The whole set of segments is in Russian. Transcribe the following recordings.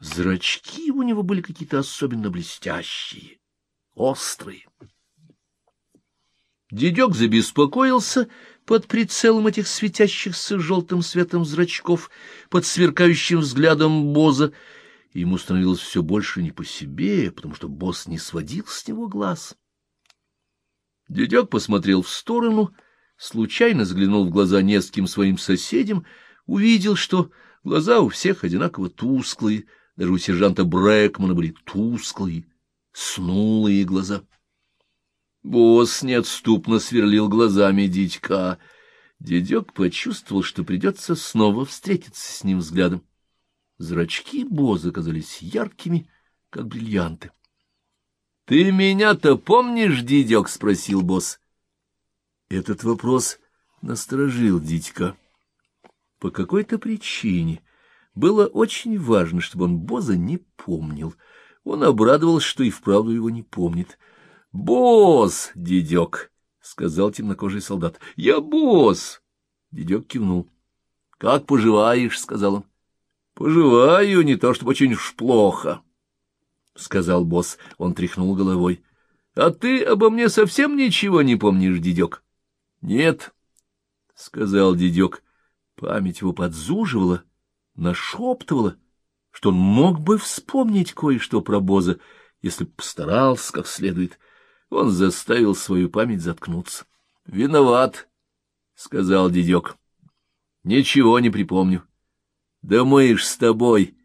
Зрачки у него были какие-то особенно блестящие, острые. Дедек забеспокоился под прицелом этих светящихся желтым светом зрачков, под сверкающим взглядом Боза. Ему становилось все больше не по себе, потому что босс не сводил с него глаз. Дедек посмотрел в сторону, случайно взглянул в глаза нескольким своим соседям, увидел, что глаза у всех одинаково тусклые, даже у сержанта Брэкмана были тусклые, снулые глаза. Босс неотступно сверлил глазами дядька. Дедек почувствовал, что придется снова встретиться с ним взглядом. Зрачки Боза казались яркими, как бриллианты. — Ты меня-то помнишь, дедек? — спросил босс. Этот вопрос насторожил дядька. По какой-то причине было очень важно, чтобы он Боза не помнил. Он обрадовался, что и вправду его не помнит. — Босс, дедек! — сказал темнокожий солдат. — Я босс! Дедек кивнул. — Как поживаешь? — сказал он. — Поживаю, не то чтобы очень уж плохо, — сказал босс. Он тряхнул головой. — А ты обо мне совсем ничего не помнишь, дедек? — Нет, — сказал дедек. Память его подзуживала, нашептывала, что он мог бы вспомнить кое-что про Боза, если б постарался как следует. Он заставил свою память заткнуться. — Виноват, — сказал дедек. — Ничего не припомню. — Да мы ж с тобой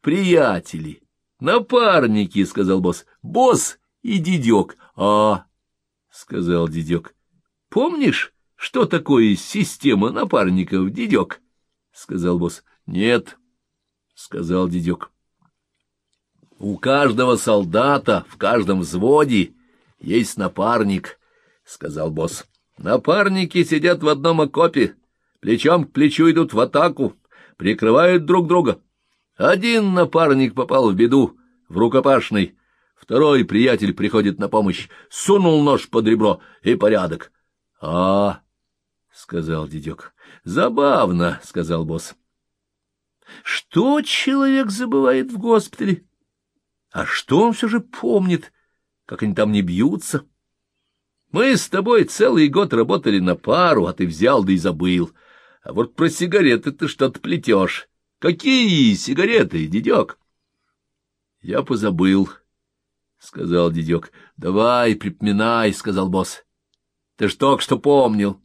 приятели, напарники, — сказал босс. — Босс и дедек. — А, — сказал дедек. — Помнишь, что такое система напарников, дедек? — сказал босс. — Нет, — сказал дедек. — У каждого солдата в каждом взводе есть напарник, — сказал босс. Напарники сидят в одном окопе, плечом к плечу идут в атаку, прикрывают друг друга. Один напарник попал в беду, в рукопашный, второй приятель приходит на помощь, сунул нож под ребро и порядок. — А, — сказал дедек. — Забавно, — сказал босс. — Что человек забывает в госпитале? А что он все же помнит? — как они там не бьются. Мы с тобой целый год работали на пару, а ты взял да и забыл. А вот про сигареты ты что-то плетешь. Какие сигареты, дедек? Я позабыл, — сказал дедек. Давай, припоминай, — сказал босс. Ты ж только что помнил.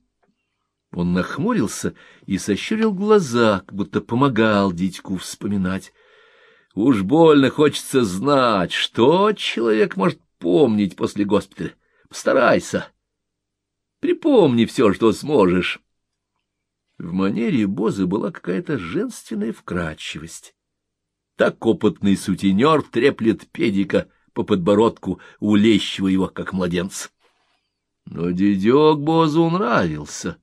Он нахмурился и сощурил глаза, как будто помогал дядьку вспоминать. Уж больно хочется знать, что человек может помнить после госпиталя. Постарайся. Припомни все, что сможешь. В манере Бозы была какая-то женственная вкрадчивость. Так опытный сутенер треплет педика по подбородку, улещивая его, как младенца. Но дедек Бозу нравился.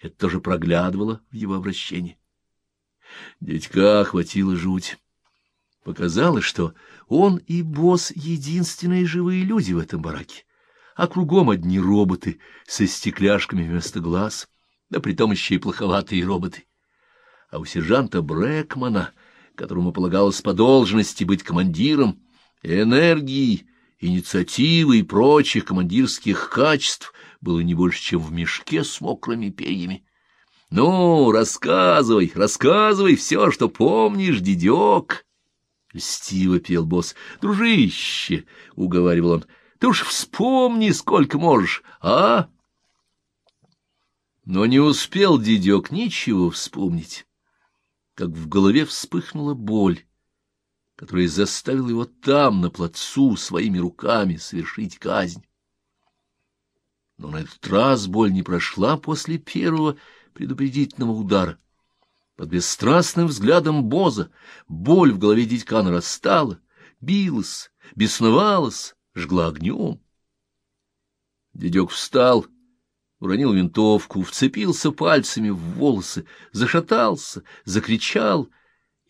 Это тоже проглядывало в его обращении. Дядька охватила жуть. Показалось, что он и босс — единственные живые люди в этом бараке, а кругом одни роботы со стекляшками вместо глаз, да притом еще и плоховатые роботы. А у сержанта Брэкмана, которому полагалось по должности быть командиром, энергии, инициативы и прочих командирских качеств было не больше, чем в мешке с мокрыми перьями. — Ну, рассказывай, рассказывай все, что помнишь, дедек! — льстиво пел босс. — Дружище, — уговаривал он, — ты уж вспомни, сколько можешь, а? Но не успел дедек ничего вспомнить, как в голове вспыхнула боль, которая заставила его там, на плацу, своими руками совершить казнь. Но на этот раз боль не прошла после первого предупредительного удара. Под бесстрастным взглядом Боза боль в голове дядька нарастала, билась, бесновалась, жгла огнем. Дедек встал, уронил винтовку, вцепился пальцами в волосы, зашатался, закричал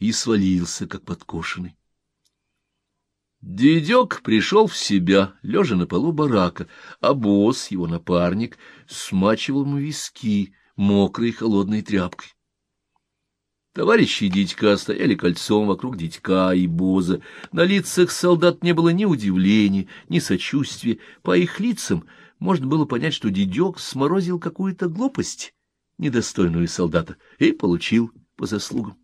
и свалился, как подкошенный. Дедек пришел в себя, лежа на полу барака, а босс, его напарник, смачивал ему виски мокрой холодной тряпкой. Товарищи Дитька стояли кольцом вокруг Дитька и Боза. На лицах солдат не было ни удивления, ни сочувствия. По их лицам можно было понять, что Дидек сморозил какую-то глупость, недостойную солдата, и получил по заслугам.